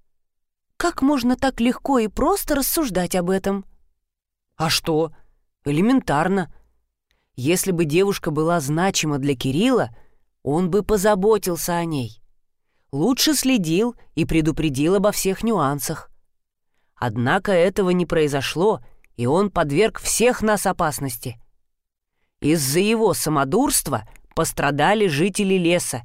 как можно так легко и просто рассуждать об этом? А что? Элементарно. Если бы девушка была значима для Кирилла, он бы позаботился о ней. лучше следил и предупредил обо всех нюансах. Однако этого не произошло, и он подверг всех нас опасности. Из-за его самодурства пострадали жители леса,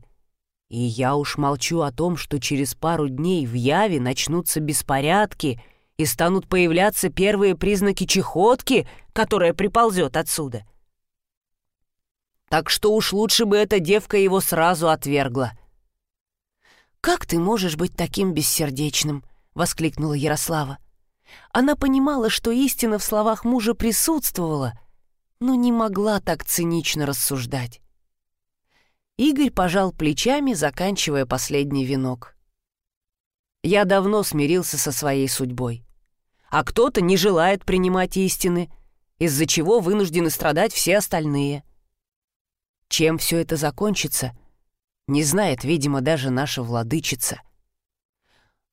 и я уж молчу о том, что через пару дней в Яве начнутся беспорядки и станут появляться первые признаки чехотки, которая приползет отсюда. Так что уж лучше бы эта девка его сразу отвергла. «Как ты можешь быть таким бессердечным?» — воскликнула Ярослава. Она понимала, что истина в словах мужа присутствовала, но не могла так цинично рассуждать. Игорь пожал плечами, заканчивая последний венок. «Я давно смирился со своей судьбой. А кто-то не желает принимать истины, из-за чего вынуждены страдать все остальные. Чем все это закончится, не знает, видимо, даже наша владычица.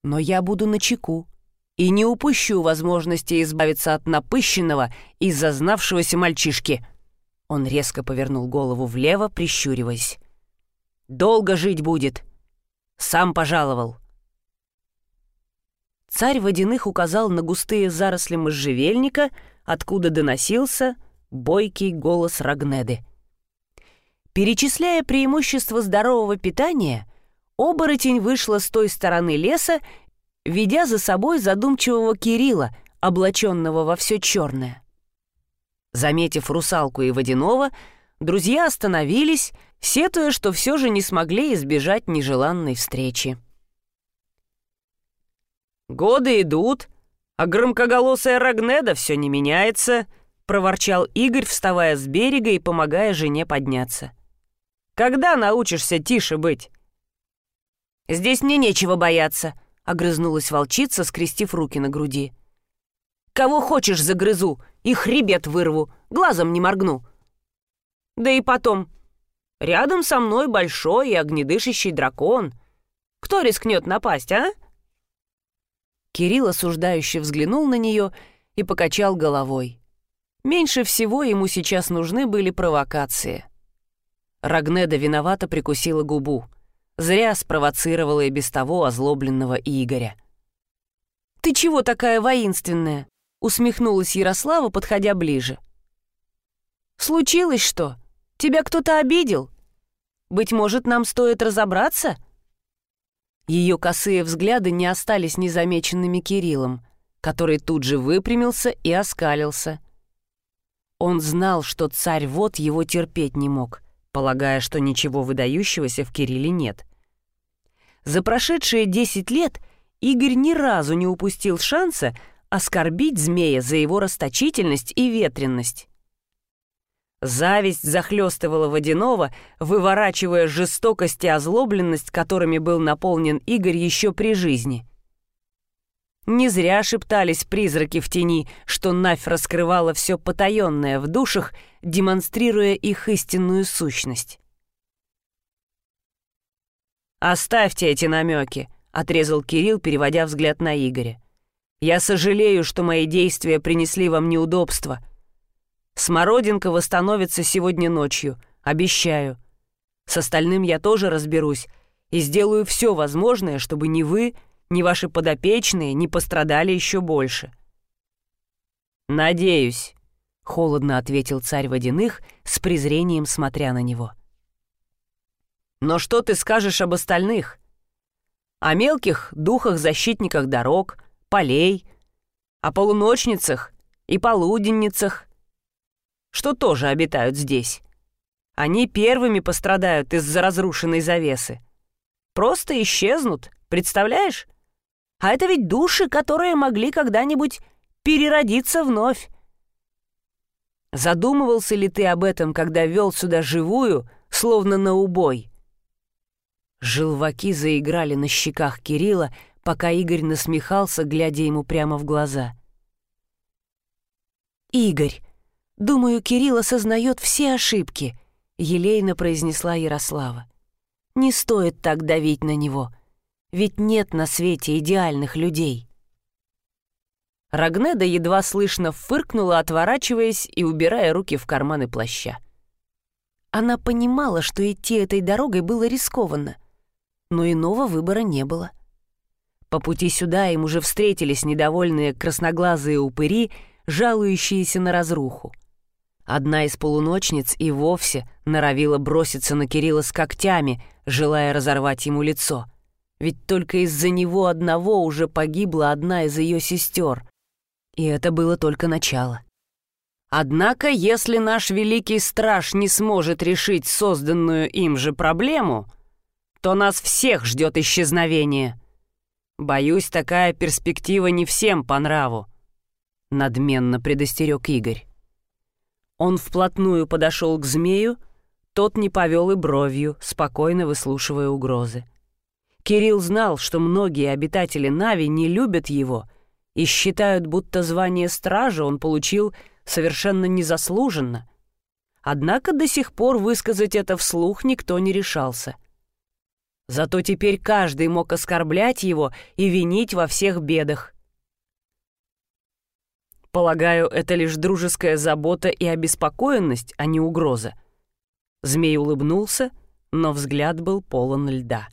Но я буду на чеку и не упущу возможности избавиться от напыщенного и зазнавшегося мальчишки. Он резко повернул голову влево, прищуриваясь. «Долго жить будет. Сам пожаловал». Царь водяных указал на густые заросли можжевельника, откуда доносился бойкий голос Рагнеды. Перечисляя преимущества здорового питания, оборотень вышла с той стороны леса ведя за собой задумчивого Кирилла, облаченного во все черное. Заметив русалку и водяного, друзья остановились, сетуя, что все же не смогли избежать нежеланной встречи. «Годы идут, а громкоголосая Рагнеда все не меняется», — проворчал Игорь, вставая с берега и помогая жене подняться. «Когда научишься тише быть?» «Здесь мне нечего бояться», — огрызнулась волчица, скрестив руки на груди. «Кого хочешь загрызу и хребет вырву, глазом не моргну. Да и потом, рядом со мной большой и огнедышащий дракон. Кто рискнет напасть, а?» Кирилл осуждающе взглянул на нее и покачал головой. Меньше всего ему сейчас нужны были провокации. Рагнеда виновато прикусила губу — Зря спровоцировала и без того озлобленного Игоря. «Ты чего такая воинственная?» — усмехнулась Ярослава, подходя ближе. «Случилось что? Тебя кто-то обидел? Быть может, нам стоит разобраться?» Ее косые взгляды не остались незамеченными Кириллом, который тут же выпрямился и оскалился. Он знал, что царь вот его терпеть не мог, полагая, что ничего выдающегося в Кирилле нет. За прошедшие десять лет Игорь ни разу не упустил шанса оскорбить змея за его расточительность и ветренность. Зависть захлестывала водяного, выворачивая жестокость и озлобленность, которыми был наполнен Игорь еще при жизни. Не зря шептались призраки в тени, что Навь раскрывала все потаенное в душах, демонстрируя их истинную сущность. «Оставьте эти намеки», — отрезал Кирилл, переводя взгляд на Игоря. «Я сожалею, что мои действия принесли вам неудобства. Смородинка восстановится сегодня ночью, обещаю. С остальным я тоже разберусь и сделаю все возможное, чтобы ни вы, ни ваши подопечные не пострадали еще больше». «Надеюсь», — холодно ответил царь водяных, с презрением смотря на него. — но что ты скажешь об остальных? О мелких духах-защитниках дорог, полей, о полуночницах и полуденницах, что тоже обитают здесь. Они первыми пострадают из-за разрушенной завесы. Просто исчезнут, представляешь? А это ведь души, которые могли когда-нибудь переродиться вновь. Задумывался ли ты об этом, когда вел сюда живую, словно на убой? Желваки заиграли на щеках Кирилла, пока Игорь насмехался, глядя ему прямо в глаза. «Игорь, думаю, Кирилл осознает все ошибки», — елейно произнесла Ярослава. «Не стоит так давить на него, ведь нет на свете идеальных людей». Рагнеда едва слышно фыркнула, отворачиваясь и убирая руки в карманы плаща. Она понимала, что идти этой дорогой было рискованно, но иного выбора не было. По пути сюда им уже встретились недовольные красноглазые упыри, жалующиеся на разруху. Одна из полуночниц и вовсе норовила броситься на Кирилла с когтями, желая разорвать ему лицо. Ведь только из-за него одного уже погибла одна из ее сестер. И это было только начало. Однако, если наш великий страж не сможет решить созданную им же проблему, то нас всех ждет исчезновение. Боюсь, такая перспектива не всем по нраву. Надменно предостерег Игорь. Он вплотную подошел к змею, тот не повел и бровью, спокойно выслушивая угрозы. Кирилл знал, что многие обитатели Нави не любят его и считают, будто звание стража он получил совершенно незаслуженно. Однако до сих пор высказать это вслух никто не решался. Зато теперь каждый мог оскорблять его и винить во всех бедах. Полагаю, это лишь дружеская забота и обеспокоенность, а не угроза. Змей улыбнулся, но взгляд был полон льда.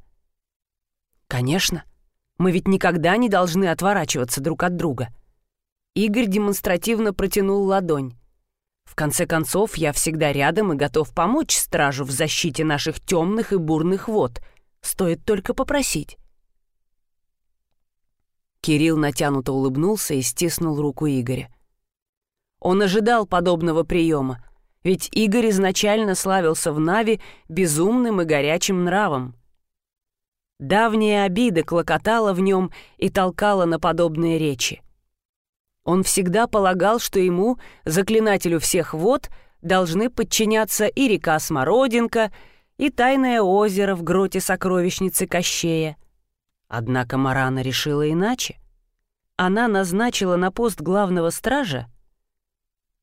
«Конечно. Мы ведь никогда не должны отворачиваться друг от друга». Игорь демонстративно протянул ладонь. «В конце концов, я всегда рядом и готов помочь стражу в защите наших темных и бурных вод. Стоит только попросить». Кирилл натянуто улыбнулся и стиснул руку Игоря. Он ожидал подобного приема, ведь Игорь изначально славился в Нави безумным и горячим нравом. Давняя обида клокотала в нем и толкала на подобные речи. Он всегда полагал, что ему, заклинателю всех вод, должны подчиняться и река Смородинка, и тайное озеро в гроте сокровищницы Кощея. Однако Марана решила иначе. Она назначила на пост главного стража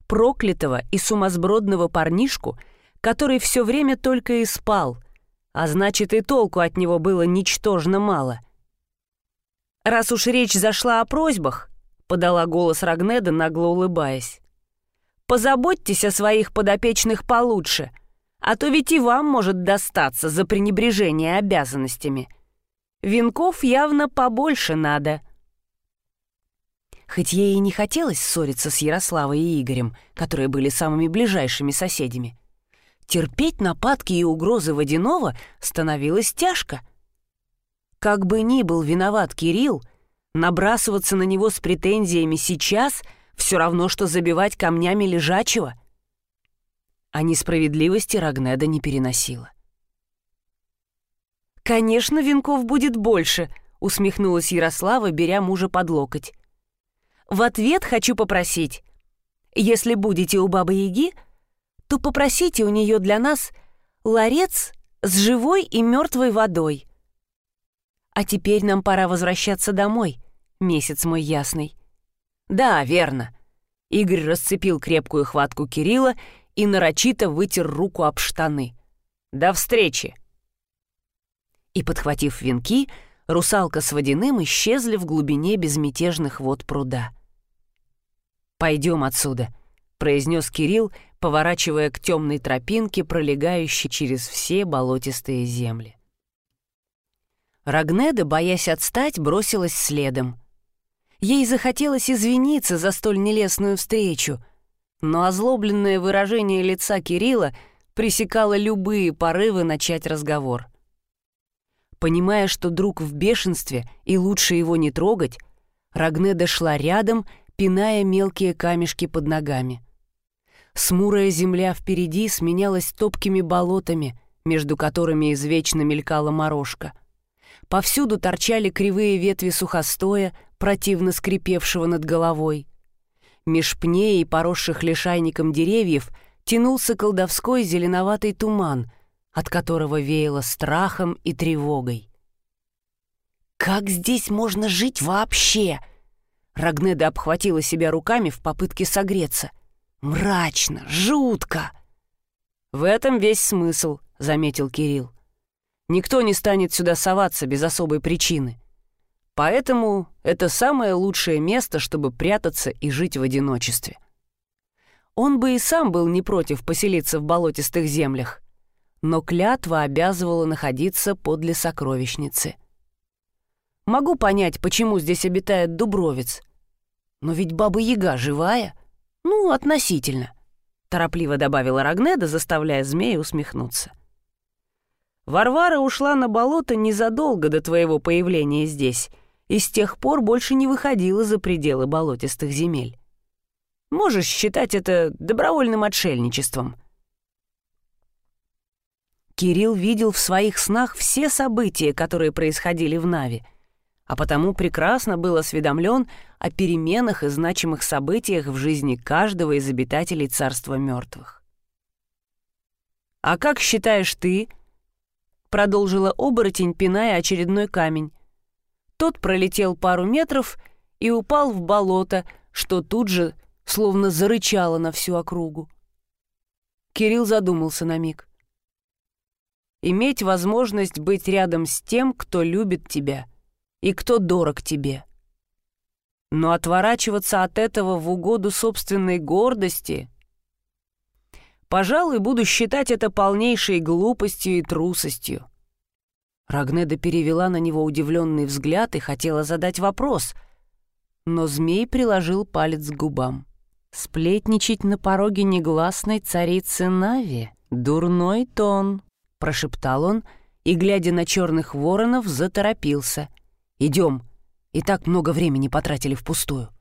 проклятого и сумасбродного парнишку, который все время только и спал, а значит и толку от него было ничтожно мало. «Раз уж речь зашла о просьбах», — подала голос Рагнеда, нагло улыбаясь, «позаботьтесь о своих подопечных получше, а то ведь и вам может достаться за пренебрежение обязанностями. Венков явно побольше надо». Хоть ей и не хотелось ссориться с Ярославой и Игорем, которые были самыми ближайшими соседями. Терпеть нападки и угрозы Водянова становилось тяжко. Как бы ни был виноват Кирилл, набрасываться на него с претензиями сейчас все равно, что забивать камнями лежачего. А несправедливости Рагнеда не переносила. «Конечно, венков будет больше», — усмехнулась Ярослава, беря мужа под локоть. В ответ хочу попросить, если будете у Бабы-Яги, то попросите у нее для нас ларец с живой и мертвой водой. А теперь нам пора возвращаться домой, месяц мой ясный. Да, верно. Игорь расцепил крепкую хватку Кирилла и нарочито вытер руку об штаны. До встречи. И, подхватив венки, русалка с водяным исчезли в глубине безмятежных вод пруда. «Пойдем отсюда», — произнес Кирилл, поворачивая к темной тропинке, пролегающей через все болотистые земли. Рагнеда, боясь отстать, бросилась следом. Ей захотелось извиниться за столь нелестную встречу, но озлобленное выражение лица Кирилла пресекало любые порывы начать разговор. Понимая, что друг в бешенстве и лучше его не трогать, Рагнеда шла рядом пиная мелкие камешки под ногами. Смурая земля впереди сменялась топкими болотами, между которыми извечно мелькала морожка. Повсюду торчали кривые ветви сухостоя, противно скрипевшего над головой. Меж пней и поросших лишайником деревьев тянулся колдовской зеленоватый туман, от которого веяло страхом и тревогой. «Как здесь можно жить вообще?» Рагнеда обхватила себя руками в попытке согреться. «Мрачно, жутко!» «В этом весь смысл», — заметил Кирилл. «Никто не станет сюда соваться без особой причины. Поэтому это самое лучшее место, чтобы прятаться и жить в одиночестве». Он бы и сам был не против поселиться в болотистых землях. Но клятва обязывала находиться подле сокровищницы. Могу понять, почему здесь обитает Дубровец. Но ведь Баба-Яга живая. Ну, относительно. Торопливо добавила Рогнеда, заставляя змея усмехнуться. Варвара ушла на болото незадолго до твоего появления здесь и с тех пор больше не выходила за пределы болотистых земель. Можешь считать это добровольным отшельничеством. Кирилл видел в своих снах все события, которые происходили в Наве, а потому прекрасно был осведомлен о переменах и значимых событиях в жизни каждого из обитателей царства мертвых. «А как считаешь ты?» — продолжила оборотень, пиная очередной камень. Тот пролетел пару метров и упал в болото, что тут же словно зарычало на всю округу. Кирилл задумался на миг. «Иметь возможность быть рядом с тем, кто любит тебя и кто дорог тебе. Но отворачиваться от этого в угоду собственной гордости — Пожалуй, буду считать это полнейшей глупостью и трусостью. Рагнеда перевела на него удивленный взгляд и хотела задать вопрос, но змей приложил палец к губам. «Сплетничать на пороге негласной царицы Нави — дурной тон», — прошептал он и, глядя на черных воронов, заторопился. «Идем, и так много времени потратили впустую».